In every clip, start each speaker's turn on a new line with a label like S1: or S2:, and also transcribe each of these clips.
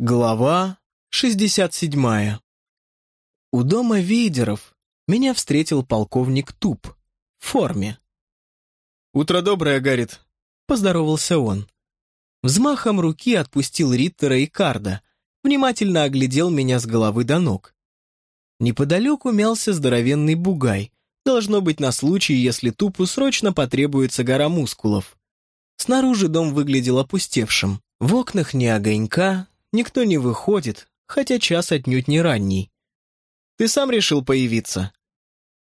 S1: Глава 67. У дома Вейдеров меня встретил полковник Туп в форме. «Утро доброе, Гаррит», — поздоровался он. Взмахом руки отпустил Риттера и Карда, внимательно оглядел меня с головы до ног. Неподалеку мялся здоровенный бугай, должно быть на случай, если Тупу срочно потребуется гора мускулов. Снаружи дом выглядел опустевшим. В окнах ни огонька, никто не выходит, хотя час отнюдь не ранний. Ты сам решил появиться?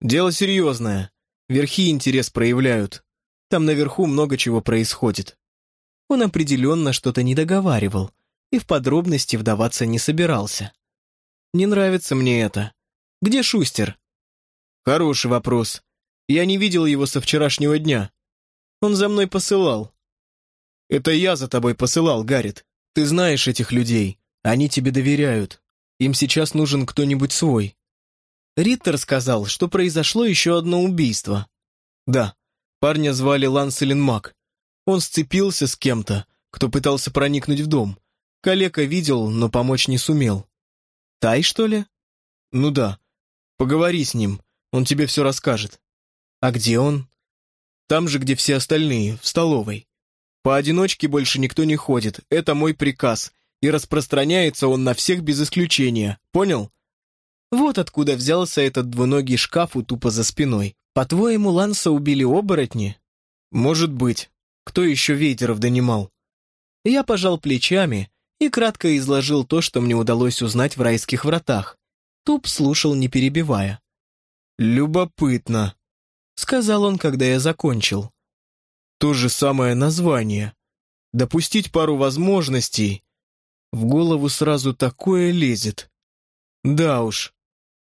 S1: Дело серьезное. Верхи интерес проявляют. Там наверху много чего происходит. Он определенно что-то не договаривал и в подробности вдаваться не собирался. Не нравится мне это. Где Шустер? Хороший вопрос. Я не видел его со вчерашнего дня. Он за мной посылал. Это я за тобой посылал, Гаррит. Ты знаешь этих людей, они тебе доверяют. Им сейчас нужен кто-нибудь свой. Риттер сказал, что произошло еще одно убийство. Да, парня звали Ланселин Мак. Он сцепился с кем-то, кто пытался проникнуть в дом. Калека видел, но помочь не сумел. Тай, что ли? Ну да. Поговори с ним, он тебе все расскажет. А где он? Там же, где все остальные, в столовой. Поодиночке больше никто не ходит, это мой приказ, и распространяется он на всех без исключения, понял? Вот откуда взялся этот двуногий шкаф у тупо за спиной. По-твоему, Ланса убили оборотни? Может быть. Кто еще ветеров донимал? Я пожал плечами и кратко изложил то, что мне удалось узнать в райских вратах. Туп слушал, не перебивая. «Любопытно», — сказал он, когда я закончил. То же самое название. Допустить пару возможностей. В голову сразу такое лезет. Да уж.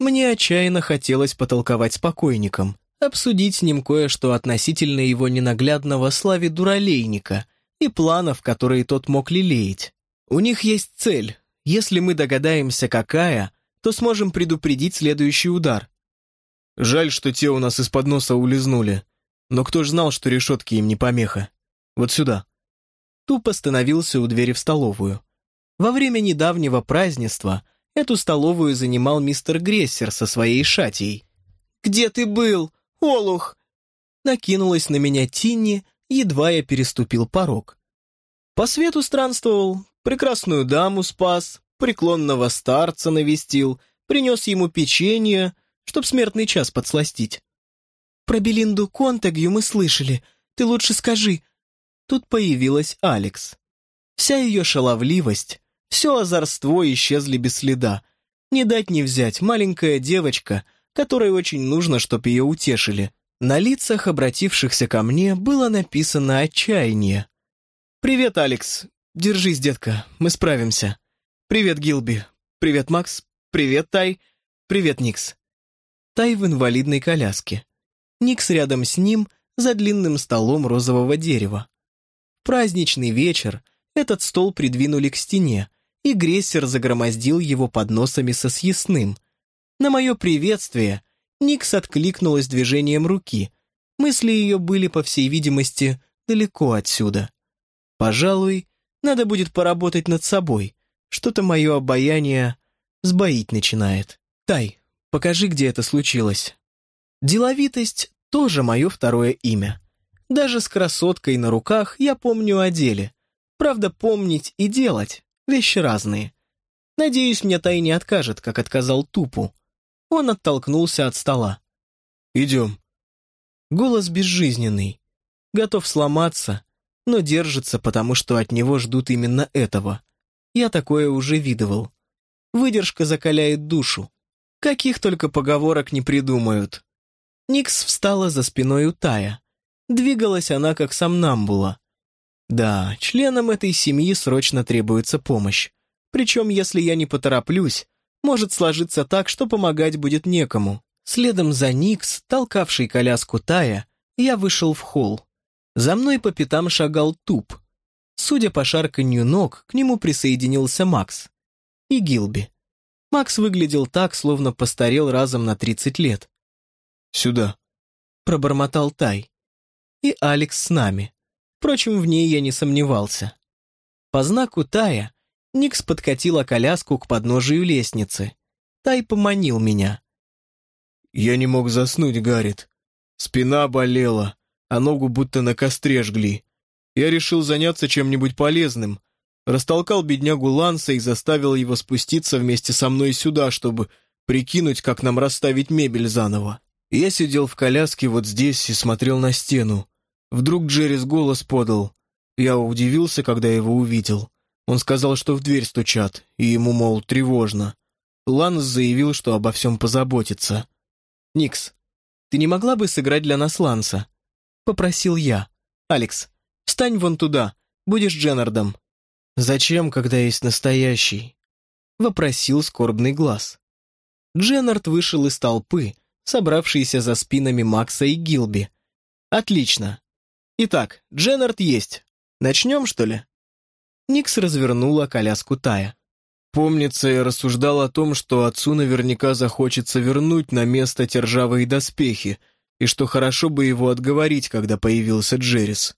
S1: Мне отчаянно хотелось потолковать с покойником, обсудить с ним кое-что относительно его ненаглядного славе дуралейника и планов, которые тот мог лелеять. У них есть цель. Если мы догадаемся, какая, то сможем предупредить следующий удар. Жаль, что те у нас из-под носа улизнули. Но кто ж знал, что решетки им не помеха? Вот сюда. Туп остановился у двери в столовую. Во время недавнего празднества эту столовую занимал мистер Грессер со своей шатией. «Где ты был, Олух?» Накинулась на меня Тинни, едва я переступил порог. По свету странствовал, прекрасную даму спас, преклонного старца навестил, принес ему печенье, чтоб смертный час подсластить. Про Белинду Контагью мы слышали. Ты лучше скажи». Тут появилась Алекс. Вся ее шаловливость, все озорство исчезли без следа. Не дать не взять, маленькая девочка, которой очень нужно, чтоб ее утешили. На лицах обратившихся ко мне было написано отчаяние. «Привет, Алекс. Держись, детка, мы справимся. Привет, Гилби. Привет, Макс. Привет, Тай. Привет, Никс». Тай в инвалидной коляске. Никс рядом с ним за длинным столом розового дерева. Праздничный вечер этот стол придвинули к стене, и Грессер загромоздил его подносами со съестным. На мое приветствие Никс откликнулась движением руки. Мысли ее были, по всей видимости, далеко отсюда. Пожалуй, надо будет поработать над собой. Что-то мое обаяние сбоить начинает. Тай, покажи, где это случилось. Деловитость — тоже мое второе имя. Даже с красоткой на руках я помню о деле. Правда, помнить и делать — вещи разные. Надеюсь, мне Тай не откажет, как отказал Тупу. Он оттолкнулся от стола. «Идем». Голос безжизненный. Готов сломаться, но держится, потому что от него ждут именно этого. Я такое уже видывал. Выдержка закаляет душу. Каких только поговорок не придумают. Никс встала за спиной у Тая. Двигалась она как сомнамбула. Да, членам этой семьи срочно требуется помощь. Причем, если я не потороплюсь, может сложиться так, что помогать будет некому. Следом за Никс, толкавший коляску Тая, я вышел в холл. За мной по пятам шагал Туп. Судя по шарканью ног, к нему присоединился Макс. И Гилби. Макс выглядел так, словно постарел разом на 30 лет. «Сюда», — пробормотал Тай. «И Алекс с нами. Впрочем, в ней я не сомневался. По знаку Тая Никс подкатила коляску к подножию лестницы. Тай поманил меня.
S2: «Я не мог заснуть, Гаррит. Спина болела, а ногу будто на костре жгли. Я решил заняться чем-нибудь полезным. Растолкал беднягу Ланса и заставил его спуститься вместе со мной сюда, чтобы прикинуть, как нам расставить мебель заново. Я сидел в коляске вот здесь и смотрел на стену. Вдруг Джеррис голос подал. Я удивился, когда его увидел. Он сказал, что в дверь стучат, и ему, мол, тревожно. Ланс заявил, что обо всем позаботится.
S1: «Никс, ты не могла бы сыграть для нас Ланса?» Попросил я. «Алекс, встань вон туда, будешь Дженнардом». «Зачем, когда есть настоящий?» Вопросил скорбный глаз. Дженнард вышел из толпы, собравшейся за спинами Макса и Гилби. «Отлично. Итак, Дженнард есть. Начнем, что ли?» Никс развернула коляску Тая.
S2: Помнится, я рассуждал о том, что отцу наверняка захочется вернуть на место те ржавые доспехи, и что хорошо бы его отговорить, когда появился Джеррис.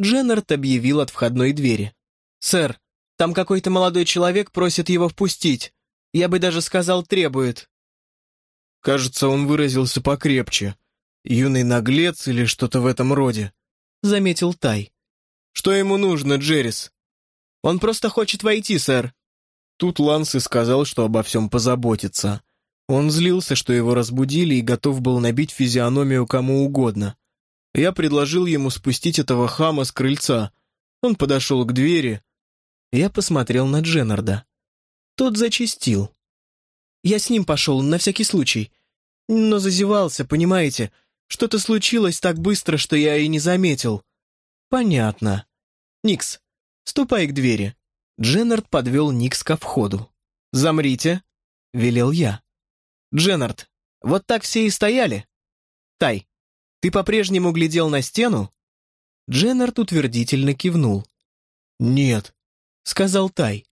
S1: Дженнард объявил от входной двери. «Сэр, там какой-то молодой человек просит его впустить. Я бы даже сказал, требует».
S2: Кажется, он выразился покрепче. Юный наглец или что-то в этом роде, — заметил Тай. «Что ему нужно, Джеррис?»
S1: «Он просто хочет войти, сэр»,
S2: Тут Ланс и сказал, что обо всем позаботится. Он злился, что его разбудили, и готов был набить физиономию кому угодно. Я предложил ему спустить этого хама с крыльца. Он подошел к двери.
S1: Я посмотрел на Дженнарда. Тот зачистил. Я с ним пошел, на всякий случай. Но зазевался, понимаете? Что-то случилось так быстро, что я и не заметил. Понятно. Никс, ступай к двери. Дженнард подвел Никс ко входу. «Замрите», — велел я. «Дженнард, вот так все и стояли?» «Тай, ты по-прежнему глядел на стену?» Дженнард утвердительно кивнул.
S2: «Нет», —
S1: сказал Тай.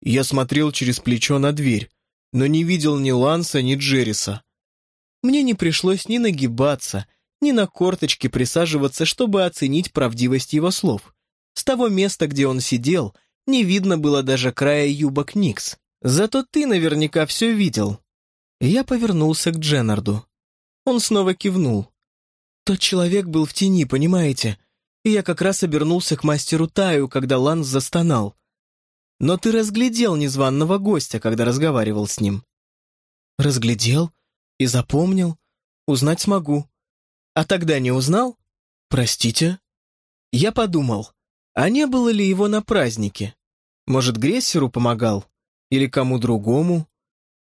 S2: «Я смотрел через плечо на дверь, но не видел ни Ланса, ни Джерриса».
S1: Мне не пришлось ни нагибаться, ни на корточки присаживаться, чтобы оценить правдивость его слов. С того места, где он сидел, не видно было даже края юбок Никс. Зато ты наверняка все видел. Я повернулся к Дженнарду. Он снова кивнул. Тот человек был в тени, понимаете? И я как раз обернулся к мастеру Таю, когда Ланс застонал. Но ты разглядел незваного гостя, когда разговаривал с ним. Разглядел и запомнил. Узнать смогу. А тогда не узнал? Простите? Я подумал, а не было ли его на празднике? Может, Грессеру помогал? Или кому другому?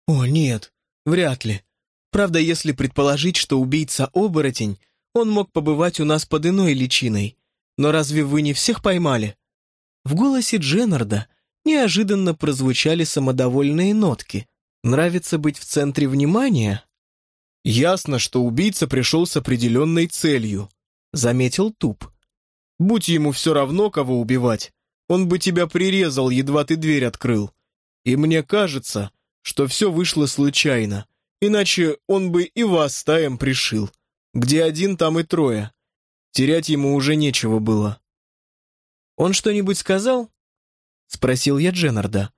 S1: О, нет, вряд ли. Правда, если предположить, что убийца-оборотень, он мог побывать у нас под иной личиной. Но разве вы не всех поймали? В голосе Дженнарда неожиданно прозвучали самодовольные нотки. Нравится быть в центре внимания?
S2: Ясно, что убийца пришел с определенной целью, заметил Туп. Будь ему все равно, кого убивать, он бы тебя прирезал, едва ты дверь открыл. И мне кажется, что все вышло случайно, иначе он бы и вас стаем пришил. Где один, там и трое. Терять ему уже нечего было.
S1: «Он что-нибудь сказал?» — спросил я Дженнарда.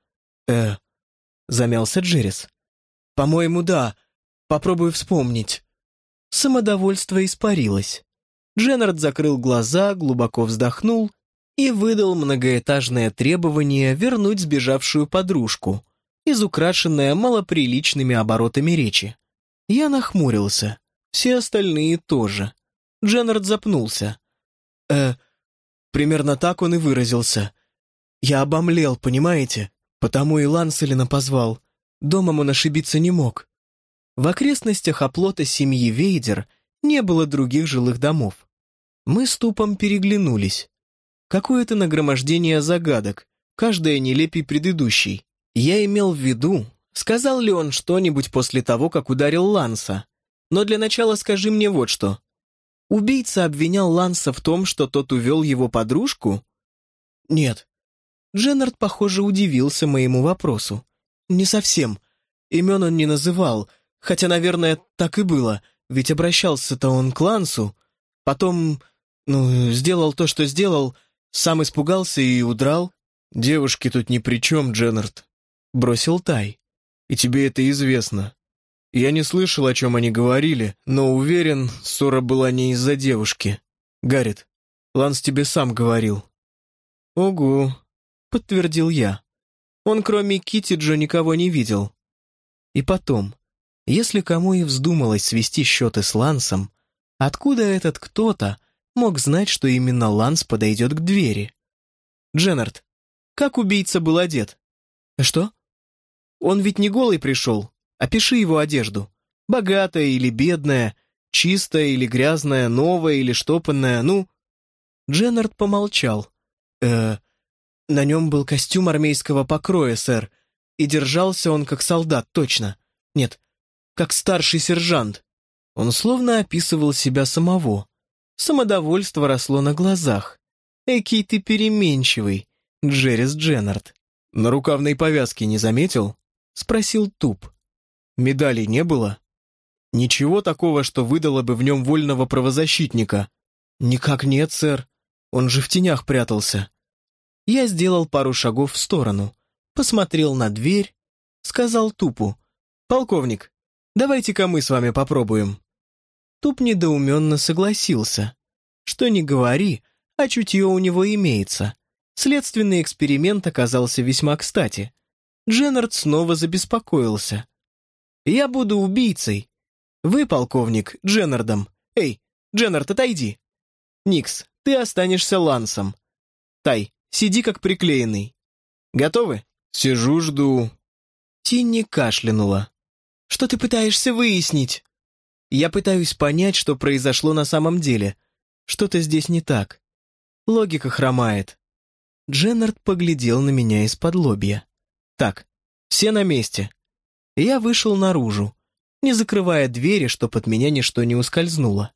S2: «Э...»
S1: — замялся Джеррис. «По-моему, да. Попробую вспомнить». Самодовольство испарилось. Дженнард закрыл глаза, глубоко вздохнул и выдал многоэтажное требование вернуть сбежавшую подружку, изукрашенное малоприличными оборотами речи. Я нахмурился, все остальные тоже. Дженнард запнулся. «Э, примерно так он и выразился. Я обомлел, понимаете? Потому и Ланселина позвал. Домом он ошибиться не мог. В окрестностях оплота семьи Вейдер не было других жилых домов. Мы с Тупом переглянулись. Какое-то нагромождение загадок, каждая нелепей предыдущей. Я имел в виду, сказал ли он что-нибудь после того, как ударил Ланса. Но для начала скажи мне вот что. Убийца обвинял Ланса в том, что тот увел его подружку? Нет. Дженнард, похоже, удивился моему вопросу. Не совсем. Имен он не называл, хотя, наверное, так и было, ведь обращался-то он к Лансу. Потом, ну, сделал то, что сделал, сам испугался и удрал.
S2: «Девушки тут ни при чем, Дженнард», — бросил Тай. «И тебе это известно. Я не слышал, о чем они говорили, но уверен, ссора была не из-за девушки. Гаррит, Ланс тебе сам говорил».
S1: «Угу», — подтвердил я. Он кроме Кити Джо никого не видел. И потом, если кому и вздумалось свести счеты с Лансом, откуда этот кто-то мог знать, что именно Ланс подойдет к двери? Дженнард, как убийца был одет? Что? Он ведь не голый пришел. Опиши его одежду. Богатая или бедная, чистая или грязная, новая или штопанная, ну... Дженнард помолчал. э на нем был костюм армейского покроя, сэр, и держался он как солдат, точно. Нет, как старший сержант. Он словно описывал себя самого. Самодовольство росло на глазах. Экий ты переменчивый, Джеррис Дженнард.
S2: На рукавной повязке не заметил?
S1: Спросил Туп.
S2: Медалей не было? Ничего такого, что выдало бы в нем вольного правозащитника?
S1: Никак нет, сэр. Он же в тенях прятался. Я сделал пару шагов в сторону, посмотрел на дверь, сказал Тупу, «Полковник, давайте-ка мы с вами попробуем». Туп недоуменно согласился. Что не говори, а чутье у него имеется. Следственный эксперимент оказался весьма кстати. Дженнард снова забеспокоился. «Я буду убийцей. Вы, полковник, Дженнардом. Эй, Дженнард, отойди. Никс, ты останешься Лансом. Тай, Сиди как приклеенный. Готовы?»
S2: «Сижу, жду».
S1: Тинни кашлянула. «Что ты пытаешься выяснить?» «Я пытаюсь понять, что произошло на самом деле. Что-то здесь не так. Логика хромает». Дженнард поглядел на меня из-под лобья. «Так, все на месте». Я вышел наружу, не закрывая двери, чтоб от меня ничто не ускользнуло.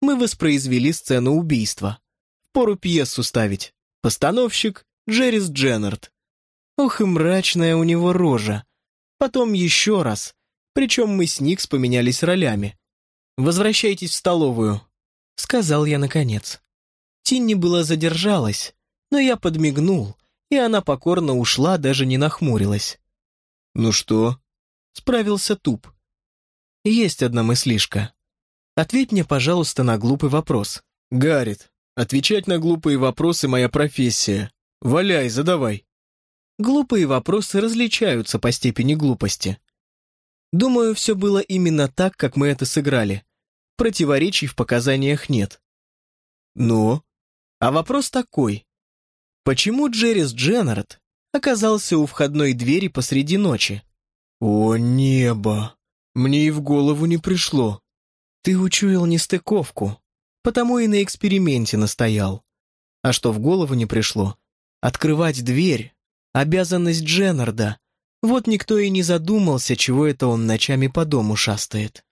S1: Мы воспроизвели сцену убийства. Пору пьесу ставить. Постановщик Джеррис Дженнард. Ох и мрачная у него рожа. Потом еще раз. Причем мы с Никс поменялись ролями. «Возвращайтесь в столовую», — сказал я наконец. Тинни была задержалась, но я подмигнул, и она покорно ушла, даже не нахмурилась.
S2: «Ну что?»
S1: — справился Туп. «Есть одна мыслишка. Ответь мне, пожалуйста, на глупый вопрос».
S2: «Гаррит, Отвечать на глупые вопросы — моя профессия. Валяй, задавай.
S1: Глупые вопросы различаются по степени глупости. Думаю, все было именно так, как мы это сыграли. Противоречий в показаниях нет. Но? А вопрос такой. Почему Джеррис Дженнард оказался у входной двери посреди ночи?
S2: О, небо! Мне и в голову не пришло.
S1: Ты учуял нестыковку потому и на эксперименте настоял. А что в голову не пришло? Открывать дверь — обязанность Дженнарда. Вот никто и не задумался, чего это он ночами по дому шастает.